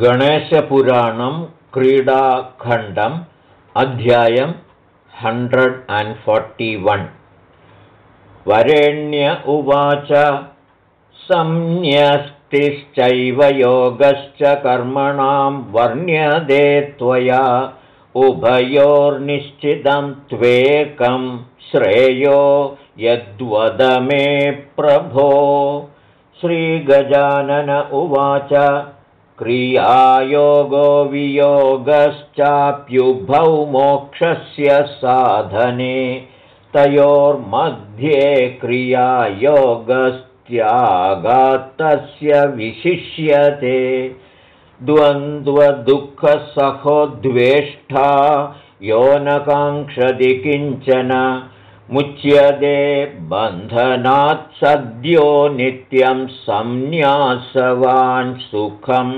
गणेशपुराणं क्रीडाखण्डम् अध्यायं hundred and forty one वरेण्य उवाच संन्यस्तिश्चैव योगश्च कर्मणां वर्ण्यदे त्वया उभयोर्निश्चितं त्वेकं श्रेयो यद्वद मे प्रभो। श्रीगजानन उवाच क्रियायोगो वियोगश्चाप्युभौ मोक्षस्य साधने तयोर्मध्ये क्रियायोगस्त्यागात्तस्य विशिष्यते। द्वन्द्वदुःखसहोद्वेष्टा यो न काङ्क्षति किञ्चन मुच्यते बन्धनात् सद्यो नित्यं संन्यासवान् सुखम्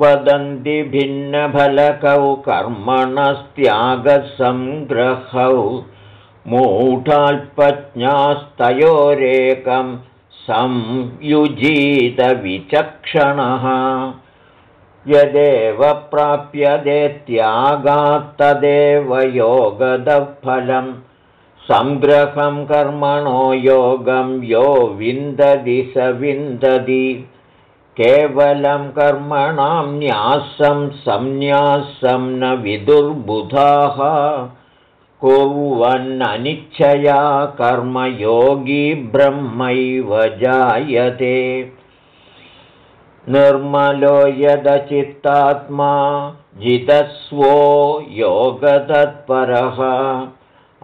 वदन्ति भिन्नफलकौ कर्मणस्त्यागसङ्ग्रहौ मूढाल्पज्ञास्तयोरेकं संयुजीतविचक्षणः। यदेव प्राप्यते त्यागात्तदेव योगदफलम् सङ्ग्रहं कर्मणो योगं यो विन्दति स विन्दति। केवलं कर्मणां न्यासं संन्यासं न विदुर्बुधाः। कुर्वन्ननिच्छया कर्मयोगी ब्रह्मैव जायते। निर्मलो यदचित्तात्मा जितस्वो योगतत्परः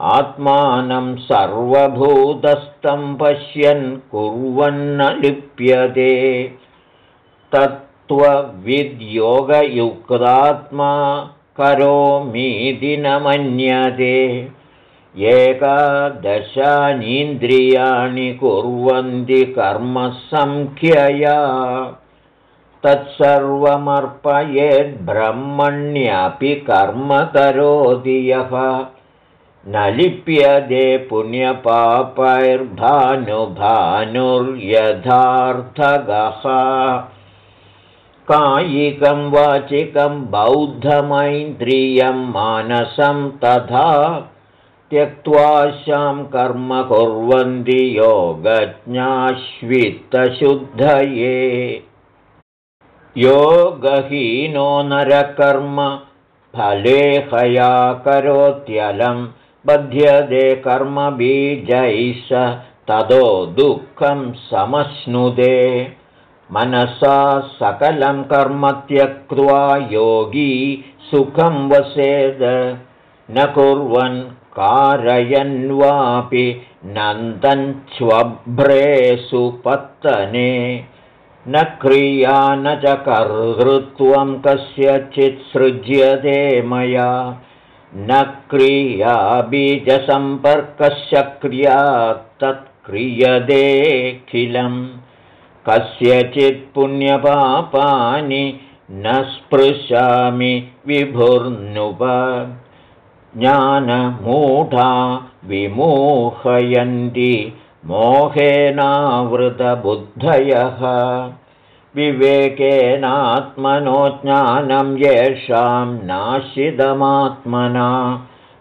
आत्मानं सर्वभूतस्थं पश्यन् कुर्वन्न लिप्यते तत्त्वविद्योगयुक्तात्मा करोमीति न मन्यते एकादशानीन्द्रियाणि कुर्वन्ति कर्मसङ्ख्यया। तत्सर्वमर्पयेद्ब्रह्मण्यपि कर्म करोति यः न लिप्यते पुण्यपापैर्भानुभानुर्यथार्थगः। कायिकं वाचिकं बौद्धमैन्द्रियं मानसं तथा त्यक्त्वा शां कर्म कुर्वन्ति योगज्ञाश्वित्तशुद्धये। योगहीनो नरकर्म फलेहया करोत्यलम् बध्यते कर्मबीजैः स ततो दुःखं समश्नुते। मनसा सकलं कर्म त्यक्त्वा योगी सुखं वसेद। न कुर्वन् कारयन्वापि नन्दन्श्वभ्रे सुपत्तने न क्रिया न च कर्तृत्वं कस्यचित् सृज्यते मया न क्रिया बीजसम्पर्कशक्रिया तत्क्रियतेऽखिलम् कस्यचित् पुण्यपापानि न स्पृशामि विभुर्नुप ज्ञानमूढा विमोहयन्ति मोहेनावृतबुद्धयः विवेकेनात्मनो ज्ञानं येषां नाशिदमात्मना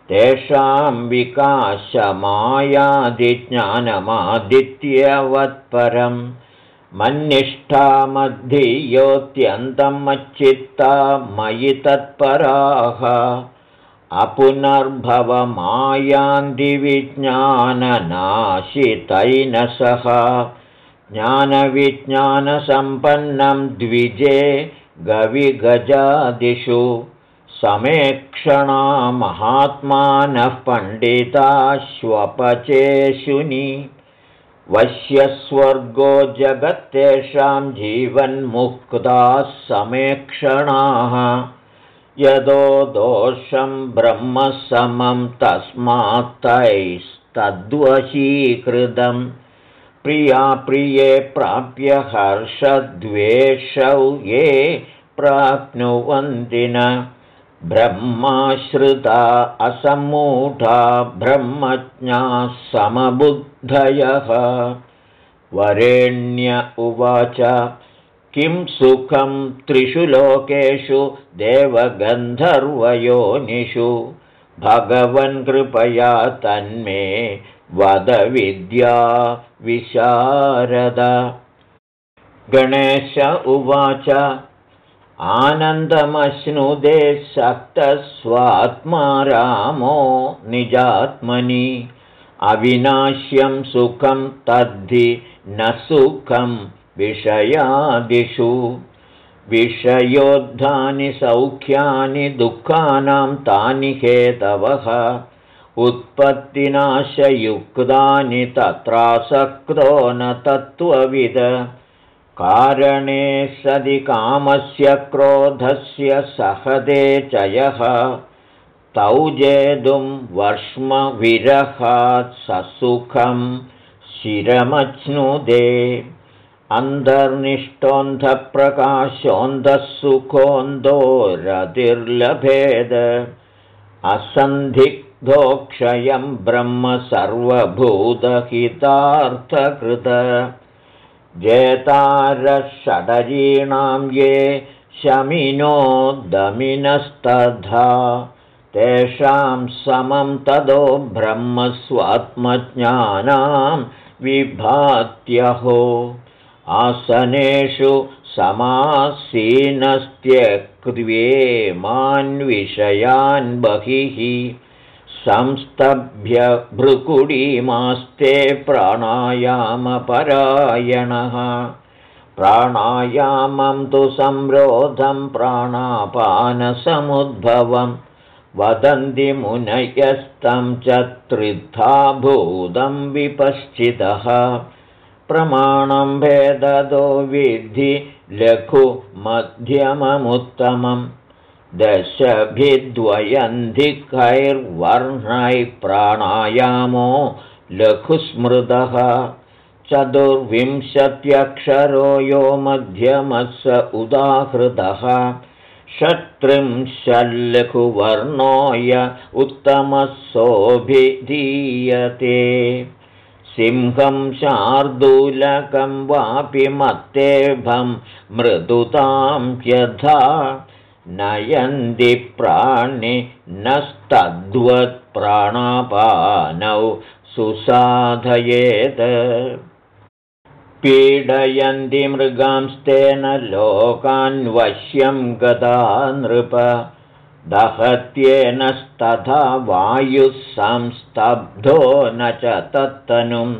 तेषां विकाशमायादिज्ञानमादित्यवत्परं मन्निष्ठामद्धियोऽत्यन्तं मच्चित्ता मयि तत्पराः अपुनर्भवमायान्दिविज्ञाननाशितैनसः ज्ञानविज्ञानसम्पन्नं द्विजे गविगजादिषु। समेक्षणा महात्मानः पण्डिताश्वपचेशुनि वश्यस्वर्गो जगत्तेषां जीवन्मुक्ताः समेक्षणाः। यदो दोषं ब्रह्मसमं तस्मात्तैस्तद्वशीकृतम् प्रिये प्राप्य हर्षद्वेषौ ये प्राप्नुवन्ति न। ब्रह्माश्रिता असम्मूढा ब्रह्मज्ञाः समबुद्धयः। वरेण्य उवाच किं सुखं त्रिषु लोकेषु देवगन्धर्वयोनिषु। भगवन् कृपया तन्मे वदविद्या विशारद। गणेश उवाच आनन्दमश्नुदे सक्तस्वात्मा रामो निजात्मनि। अविनाश्यं सुखं तद्धि न सुखं विषयादिषु। विषयोद्धानि सौख्यानि दुःखानां तानि हेतवः उत्पत्तिनाशयुक्तानि तत्रासक्तो न तत्त्वविद। कारणे सदि कामस्य क्रोधस्य सहदे चयः तौ जेतुं वर्ष्मविरहात् ससुखं शिरमच्नुदे अन्तर्निष्ठोऽन्धप्रकाशोऽन्धः सुखोऽन्धो रतिर्लभेद असन्धिग्धोक्षयं ब्रह्म सर्वभूतहितार्थकृत। जेतारषडरीणां ये शमिनो दमिनस्तथा। तेषां समं तदो ब्रह्मस्वात्मज्ञानां विभात्यहो। आसनेषु समासीनस्त्यक्रियेमान्विषयान् बहिः संस्तभ्य भृकुडीमास्ते प्राणायामपरायणः। प्राणायामं तु संरोधं प्राणापानसमुद्भवं। वदन्ति मुनयस्तं च त्रिधाभूतं विपश्चितः। प्रमाणं भेददो विद्धि लघुमध्यममुत्तमं दशभिद्वयन्धिकैर्वर्णैः प्राणायामो लघुस्मृतः। चतुर्विंशत्यक्षरो यो मध्यमः उदाहृतः। उत्तमः सोऽभिधीयते सिंहं शार्दूलकं वापि मत्तेभं मृदुतां यथा नयन्ति प्राणि नस्तद्वत्प्राणापानौ सुसाधयेत्। पीडयन्ति मृगांस्तेन लोकान्वश्यं गदा नृप दहत्येनस्तथा वायुः संस्तब्धो न च तत्तनुं।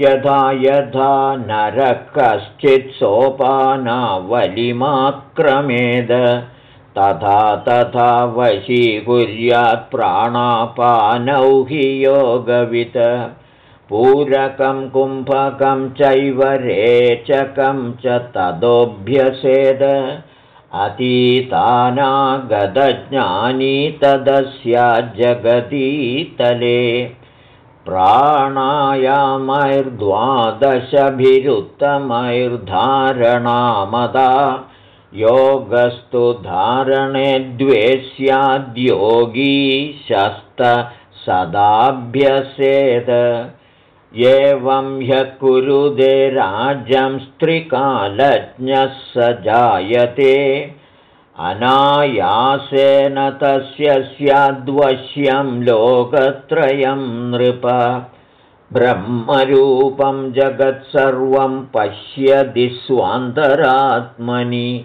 यथा यथा नरः कश्चित् सोपानावलिमाक्रमेद तथा तथा वशीकुर्यात् प्राणापानौ हि योगवित्। पूरकं कुम्भकं चैव रेचकं च तदोऽभ्यसेद अतीतानागतज्ञानी तदस्याज्जगतीतले प्राणायामैर्द्वादशभिरुत्तमैर्धारणामदा योगस्तु धारणे द्वे स्याद्योगी शस्त सदाभ्यसेद। एवं ह्यः कुरुदे राज्यं स्त्रिकालज्ञः स जायते। अनायासेन तस्य स्याद्वश्यं लोकत्रयं नृप। ब्रह्मरूपं जगत्सर्वं पश्यति स्वान्तरात्मनि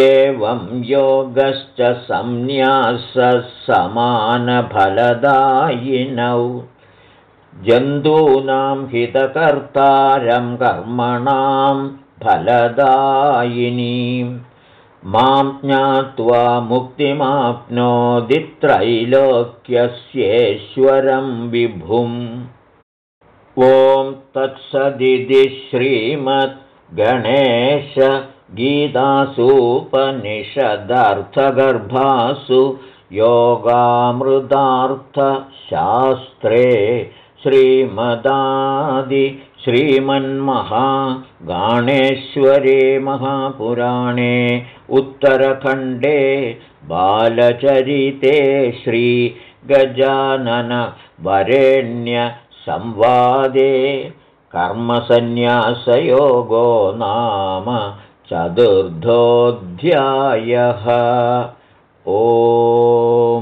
एवं योगश्च संन्यासः समानफलदायिनौ जन्तूनां हितकर्तारं कर्मणां फलदायिनीं। मां ज्ञात्वा मुक्तिमाप्नोदित्रैलोक्यस्येश्वरं विभुम् ॐ तत्सदिति श्रीमद्गणेशगीतासूपनिषदर्थगर्भासु योगामृतार्थशास्त्रे श्रीमदादि श्रीमन्महागाणेश्वरे महापुराणे उत्तरखण्डे बालचरिते श्रीगजाननवरेण्यसंवादे कर्मसन्न्यासयोगो नाम चतुर्थोऽध्यायः। ओ